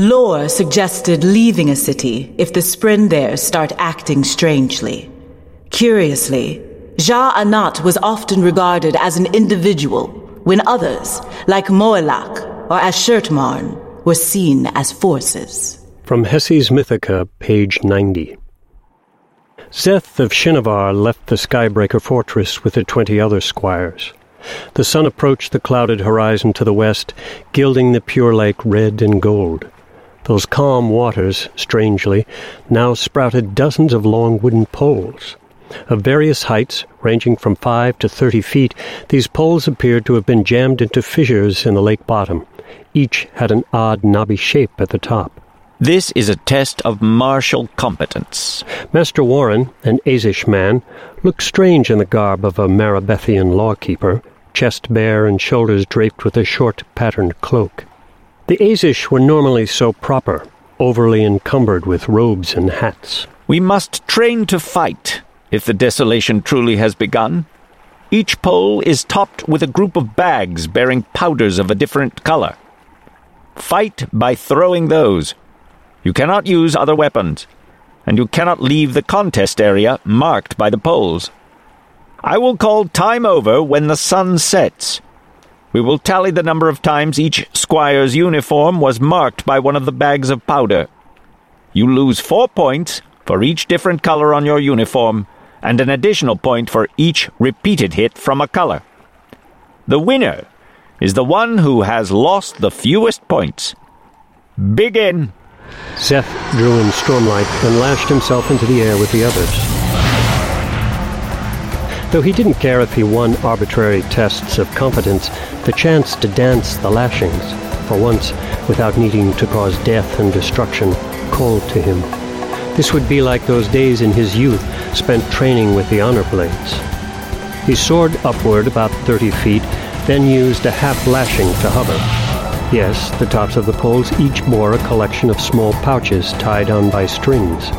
Lore suggested leaving a city if the Spren there start acting strangely. Curiously, Ja Anat was often regarded as an individual, when others, like Moelach or Ashertmarn, were seen as forces. From Hessi's Mythica, page 90. Szeth of Shinovar left the Skybreaker fortress with the twenty other squires. The sun approached the clouded horizon to the west, gilding the pure lake red and gold. Those calm waters, strangely, now sprouted dozens of long wooden poles. Of various heights, ranging from five to thirty feet, these poles appeared to have been jammed into fissures in the lake bottom. Each had an odd knobby shape at the top. This is a test of martial competence. Master Warrin, an Azish man, looked strange in the garb of a Marabethian lawkeeper, chest bare and shoulders draped with a short patterned cloak. The Azish were normally so proper, overly encumbered with robes and hats. We must train to fight if the desolation truly has begun. Each pole is topped with a group of bags bearing powders of a different color. Fight by throwing those. You cannot use other weapons, and you cannot leave the contest area marked by the poles. I will call time over when the sun sets. We will tally the number of times each squire's uniform was marked by one of the bags of powder. You lose four points for each different color on your uniform, and an additional point for each repeated hit from a color. The winner is the one who has lost the fewest points. Begin. Szeth drew in Stormlight and lashed himself into the air with the others. Though he didn't care if he won arbitrary tests of competence, the chance to dance the lashings, for once without needing to cause death and destruction, called to him. This would be like those days in his youth spent training with the honor blades. He soared upward about thirty feet, then used a half lashing to hover. Yes, the tops of the poles each bore a collection of small pouches tied on by strings.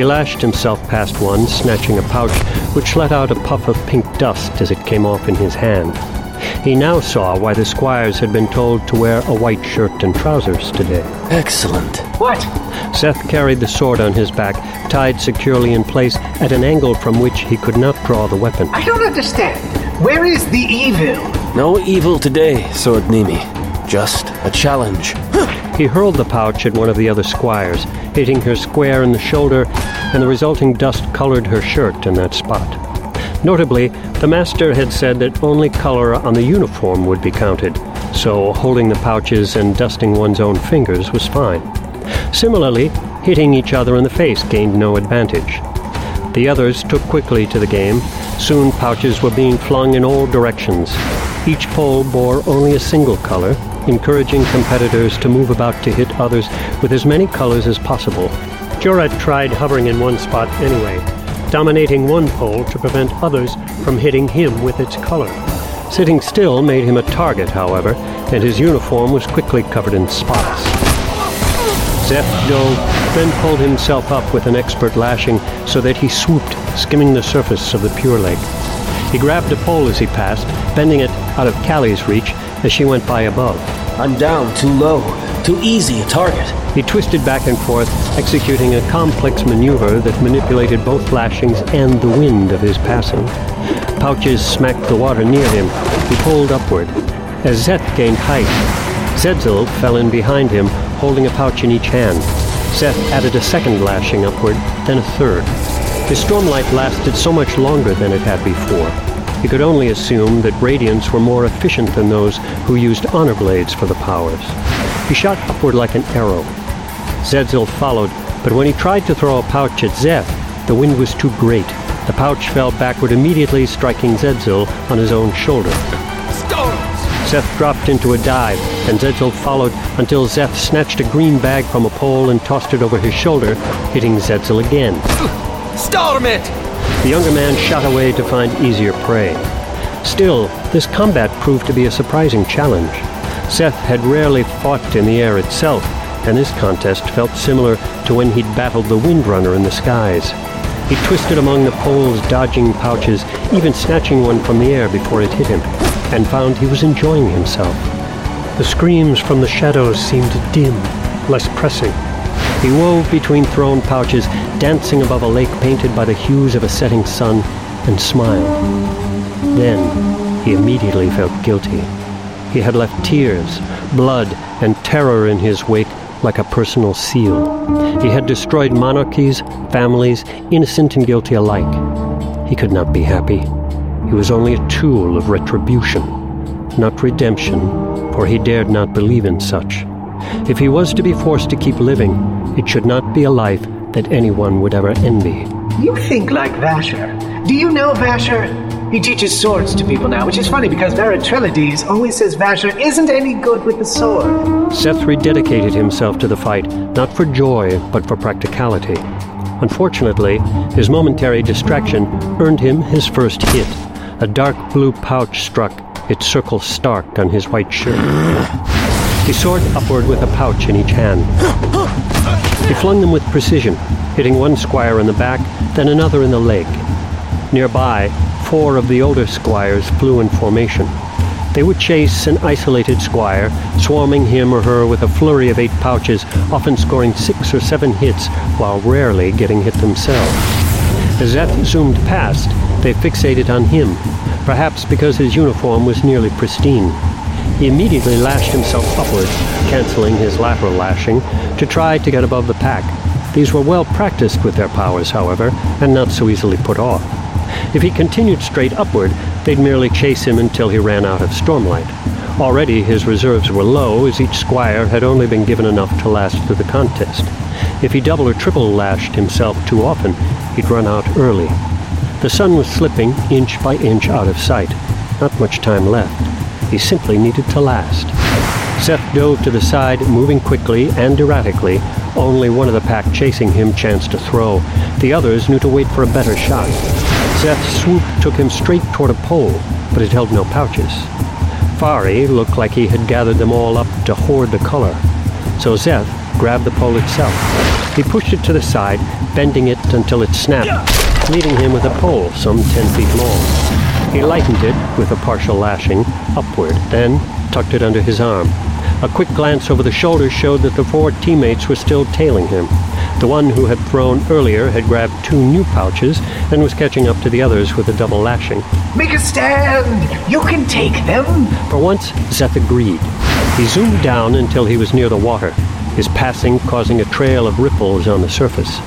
He lashed himself past one, snatching a pouch which let out a puff of pink dust as it came off in his hand. He now saw why the squires had been told to wear a white shirt and trousers today. Excellent. What? Szeth carried the sword on his back, tied securely in place at an angle from which he could not draw the weapon. I don't understand. Where is the evil? No evil today, Sword Nimi. Just a challenge. He hurled the pouch at one of the other squires, hitting her square in the shoulder, and the resulting dust colored her shirt in that spot. Notably, the master had said that only color on the uniform would be counted, so holding the pouches and dusting one's own fingers was fine. Similarly, hitting each other in the face gained no advantage. The others took quickly to the game. Soon pouches were being flung in all directions. Each pole bore only a single color, encouraging competitors to move about to hit others with as many colors as possible. Jorat tried hovering in one spot anyway, dominating one pole to prevent others from hitting him with its color. Sitting still made him a target, however, and his uniform was quickly covered in spots. Szeth dove, then pulled himself up with an expert lashing so that he swooped, skimming the surface of the Pure Lake. He grabbed a pole as he passed, bending it out of Callie's reach as she went by above. I'm down, too low, too easy a target. He twisted back and forth, executing a complex maneuver that manipulated both lashings and the wind of his passing. Pouches smacked the water near him. He pulled upward. As Szeth gained height, Zedzil fell in behind him, holding a pouch in each hand. Szeth added a second lashing upward, then a third. His stormlight lasted so much longer than it had before. He could only assume that Radiants were more efficient than those who used honor blades for the powers. He shot upward like an arrow. Zedzil followed, but when he tried to throw a pouch at Szeth, the wind was too great. The pouch fell backward immediately, striking Zedzil on his own shoulder. Szeth dropped into a dive, and Zedzil followed until Szeth snatched a green bag from a pole and tossed it over his shoulder, hitting Zedzil again. Storm it! The younger man shot away to find easier prey. Still, this combat proved to be a surprising challenge. Szeth had rarely fought in the air itself, and this contest felt similar to when he'd battled the Windrunner in the skies. He twisted among the poles, dodging pouches, even snatching one from the air before it hit him, and found he was enjoying himself. The screams from the shadows seemed dim, less pressing. He wove between thrown pouches, dancing above a lake painted by the hues of a setting sun, and smiled. Then he immediately felt guilty. He had left tears, blood, and terror in his wake like a personal seal. He had destroyed monarchies, families, innocent and guilty alike. He could not be happy. He was only a tool of retribution, not redemption, for he dared not believe in such. If he was to be forced to keep living, it should not be a life that anyone would ever envy. You think like Vasher. Do you know Vasher? He teaches swords to people now, which is funny because Veritrilides always says Vasher isn't any good with the sword. Szeth rededicated himself to the fight, not for joy, but for practicality. Unfortunately, his momentary distraction earned him his first hit. A dark blue pouch struck, its circle stark on his white shirt. He soared upward with a pouch in each hand. He flung them with precision, hitting one squire in the back, then another in the leg. Nearby, four of the older squires flew in formation. They would chase an isolated squire, swarming him or her with a flurry of eight pouches, often scoring six or seven hits, while rarely getting hit themselves. As Szeth zoomed past, they fixated on him, perhaps because his uniform was nearly pristine. He immediately lashed himself upward, canceling his lateral lashing, to try to get above the pack. These were well practiced with their powers, however, and not so easily put off. If he continued straight upward, they'd merely chase him until he ran out of stormlight. Already his reserves were low, as each squire had only been given enough to last through the contest. If he double or triple lashed himself too often, he'd run out early. The sun was slipping inch by inch out of sight. Not much time left. He simply needed to last. Szeth dove to the side, moving quickly and erratically. Only one of the pack chasing him chanced to throw. The others knew to wait for a better shot. Szeth's swoop took him straight toward a pole, but it held no pouches. Fari looked like he had gathered them all up to hoard the color, so Szeth grabbed the pole itself. He pushed it to the side, bending it until it snapped, leaving him with a pole some ten feet long. He lightened it with a partial lashing upward, then tucked it under his arm. A quick glance over the shoulder showed that the four teammates were still tailing him. The one who had thrown earlier had grabbed two new pouches and was catching up to the others with a double lashing. Make a stand! You can take them! For once, Szeth agreed. He zoomed down until he was near the water, his passing causing a trail of ripples on the surface.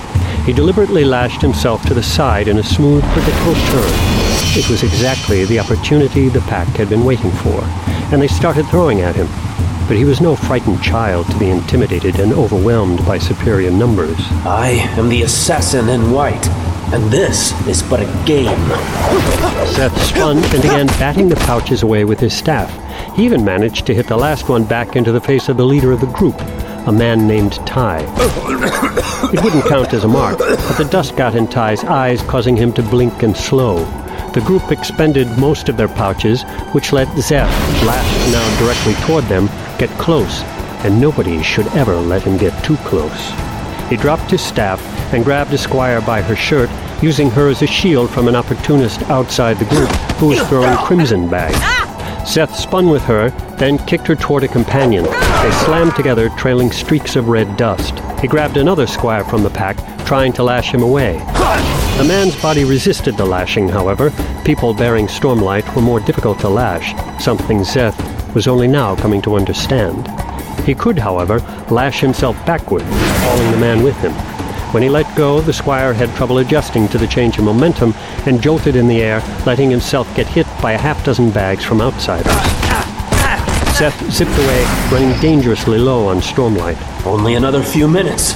He deliberately lashed himself to the side in a smooth, predictable turn. It was exactly the opportunity the pack had been waiting for, and they started throwing at him but he was no frightened child to be intimidated and overwhelmed by superior numbers. I am the assassin in white, and this is but a game. Szeth spun and began batting the pouches away with his staff. He even managed to hit the last one back into the face of the leader of the group, a man named Ty. It wouldn't count as a mark, but the dust got in Ty's eyes, causing him to blink and slow. The group expended most of their pouches, which let Szeth, lashed now directly toward them, get close, and nobody should ever let him get too close. He dropped his staff and grabbed a squire by her shirt, using her as a shield from an opportunist outside the group who was throwing crimson bags. Szeth spun with her, then kicked her toward a companion. They slammed together, trailing streaks of red dust. He grabbed another squire from the pack, trying to lash him away. The man's body resisted the lashing, however. People bearing Stormlight were more difficult to lash, something Szeth was only now coming to understand. He could, however, lash himself backward, hauling the man with him. When he let go, the squire had trouble adjusting to the change in momentum and jolted in the air, letting himself get hit by a half dozen bags from outsiders. Szeth zipped away, running dangerously low on Stormlight. Only another few minutes.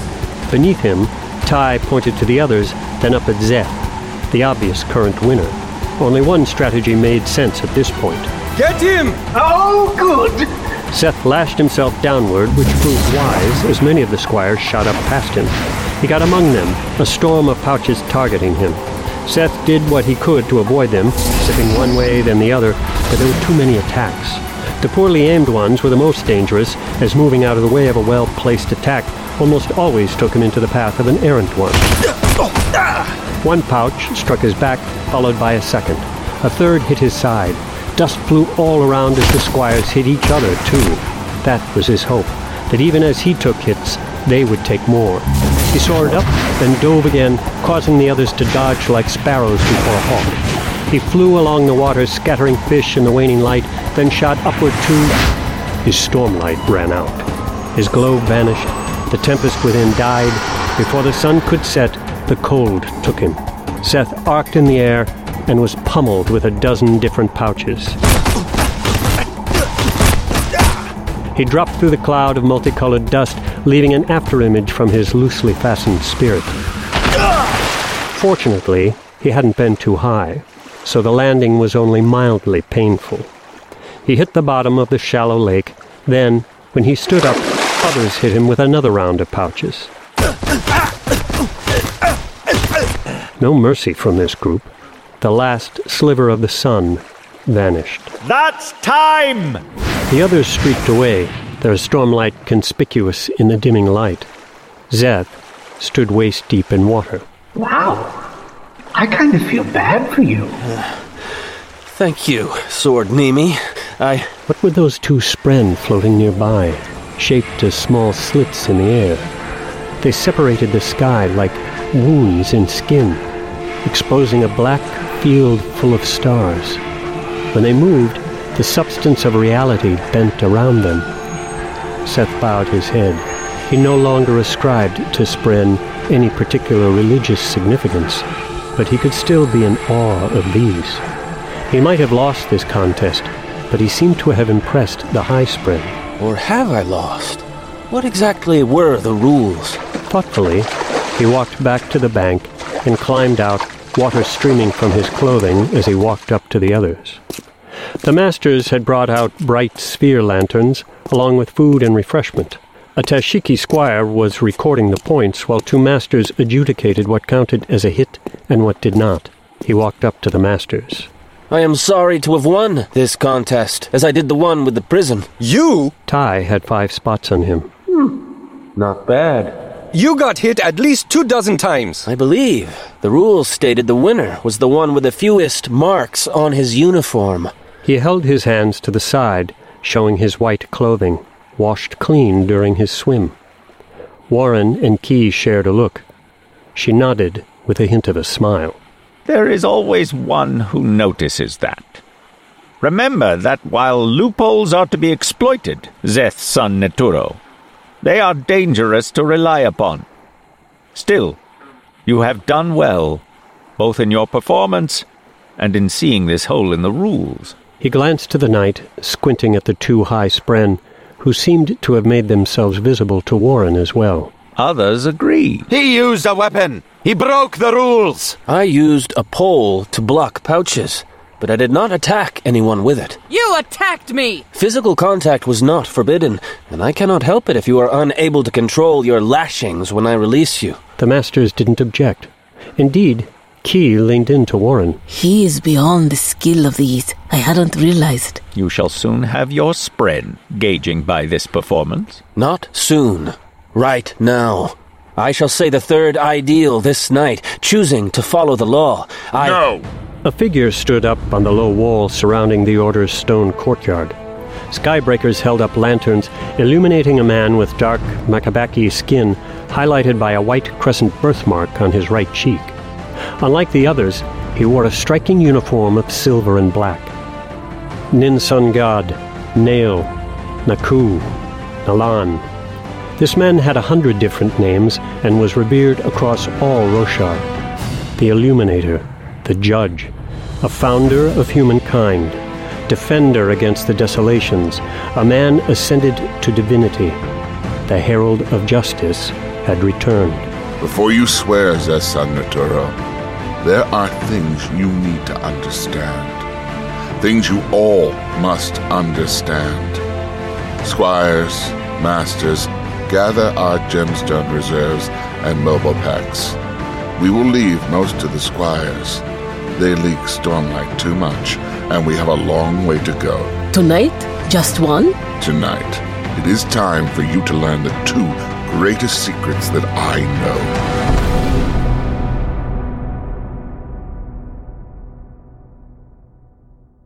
Beneath him, Ty pointed to the others, then up at Szeth, the obvious current winner. Only one strategy made sense at this point. Get him! Oh, good! Szeth lashed himself downward, which proved wise, as many of the squires shot up past him. He got among them, a storm of pouches targeting him. Szeth did what he could to avoid them, zipping one way then the other, but there were too many attacks. The poorly aimed ones were the most dangerous, as moving out of the way of a well-placed attack almost always took him into the path of an errant one. One pouch struck his back, followed by a second. A third hit his side. Dust flew all around as the squires hit each other, too. That was his hope. that even as he took hits, they would take more. He soared up then dove again, causing the others to dodge like sparrows before a hawk. He flew along the water, scattering fish in the waning light, then shot upward to... His stormlight ran out. His globe vanished. The tempest within died. Before the sun could set, the cold took him. Szeth arced in the air and was pummeled with a dozen different pouches. He dropped through the cloud of multicolored dust, leaving an afterimage from his loosely fastened spirit. Fortunately, he hadn't been too high, so the landing was only mildly painful. He hit the bottom of the shallow lake, then, when he stood up, others hit him with another round of pouches. No mercy from this group. The last sliver of the sun vanished. That's time! The others streaked away, their stormlight conspicuous in the dimming light. Szeth stood waist deep in water. Wow. I kind of feel bad for you. Thank you, Sword Nimi. I. What were those two spren floating nearby, shaped as small slits in the air? They separated the sky like wounds in skin, exposing a black field full of stars. When they moved, the substance of reality bent around them. Szeth bowed his head. He no longer ascribed to Spren any particular religious significance, but he could still be in awe of these. He might have lost this contest, but he seemed to have impressed the High Spren. Or have I lost? What exactly were the rules? Thoughtfully, he walked back to the bank and climbed out, water streaming from his clothing as he walked up to the others. The masters had brought out bright sphere lanterns, along with food and refreshment. A Tashikki squire was recording the points, while two masters adjudicated what counted as a hit and what did not. He walked up to the masters. I am sorry to have won this contest, as I did the one with the prison. You? Ty had five spots on him. Hmm. Not bad. You got hit at least two dozen times. I believe the rules stated the winner was the one with the fewest marks on his uniform. He held his hands to the side, showing his white clothing, washed clean during his swim. Warrin and Ki shared a look. She nodded with a hint of a smile. There is always one who notices that. Remember that while loopholes are to be exploited, Szeth's son Neturo, they are dangerous to rely upon. Still, you have done well, both in your performance and in seeing this hole in the rules. He glanced to the night, squinting at the two high spren, who seemed to have made themselves visible to Warrin as well. Others agree. He used a weapon. He broke the rules. I used a pole to block pouches, but I did not attack anyone with it. You attacked me! Physical contact was not forbidden, and I cannot help it if you are unable to control your lashings when I release you. The masters didn't object. Indeed, Ki leaned in to Warrin. He is beyond the skill of these. I hadn't realized. You shall soon have your spren, gauging by this performance. Not soon. Right now. I shall say the third ideal this night, choosing to follow the law. I. No. A figure stood up on the low wall surrounding the Order's stone courtyard. Skybreakers held up lanterns, illuminating a man with dark Makabaki skin, highlighted by a white crescent birthmark on his right cheek. Unlike the others, he wore a striking uniform of silver and black. Ninsun God, Nale, Nakku, Nalan. This man had a hundred different names and was revered across all Roshar. The Illuminator, the Judge, a founder of humankind, defender against the desolations, a man ascended to divinity. The Herald of Justice had returned. Before you swear, Szeth-son-Neturo, there are things you need to understand. Things you all must understand. Squires, masters, gather our gemstone reserves and mobile packs. We will leave most to the squires. They leak stormlight too much, and we have a long way to go. Tonight? Just one? Tonight, it is time for you to learn the two greatest secrets that I know.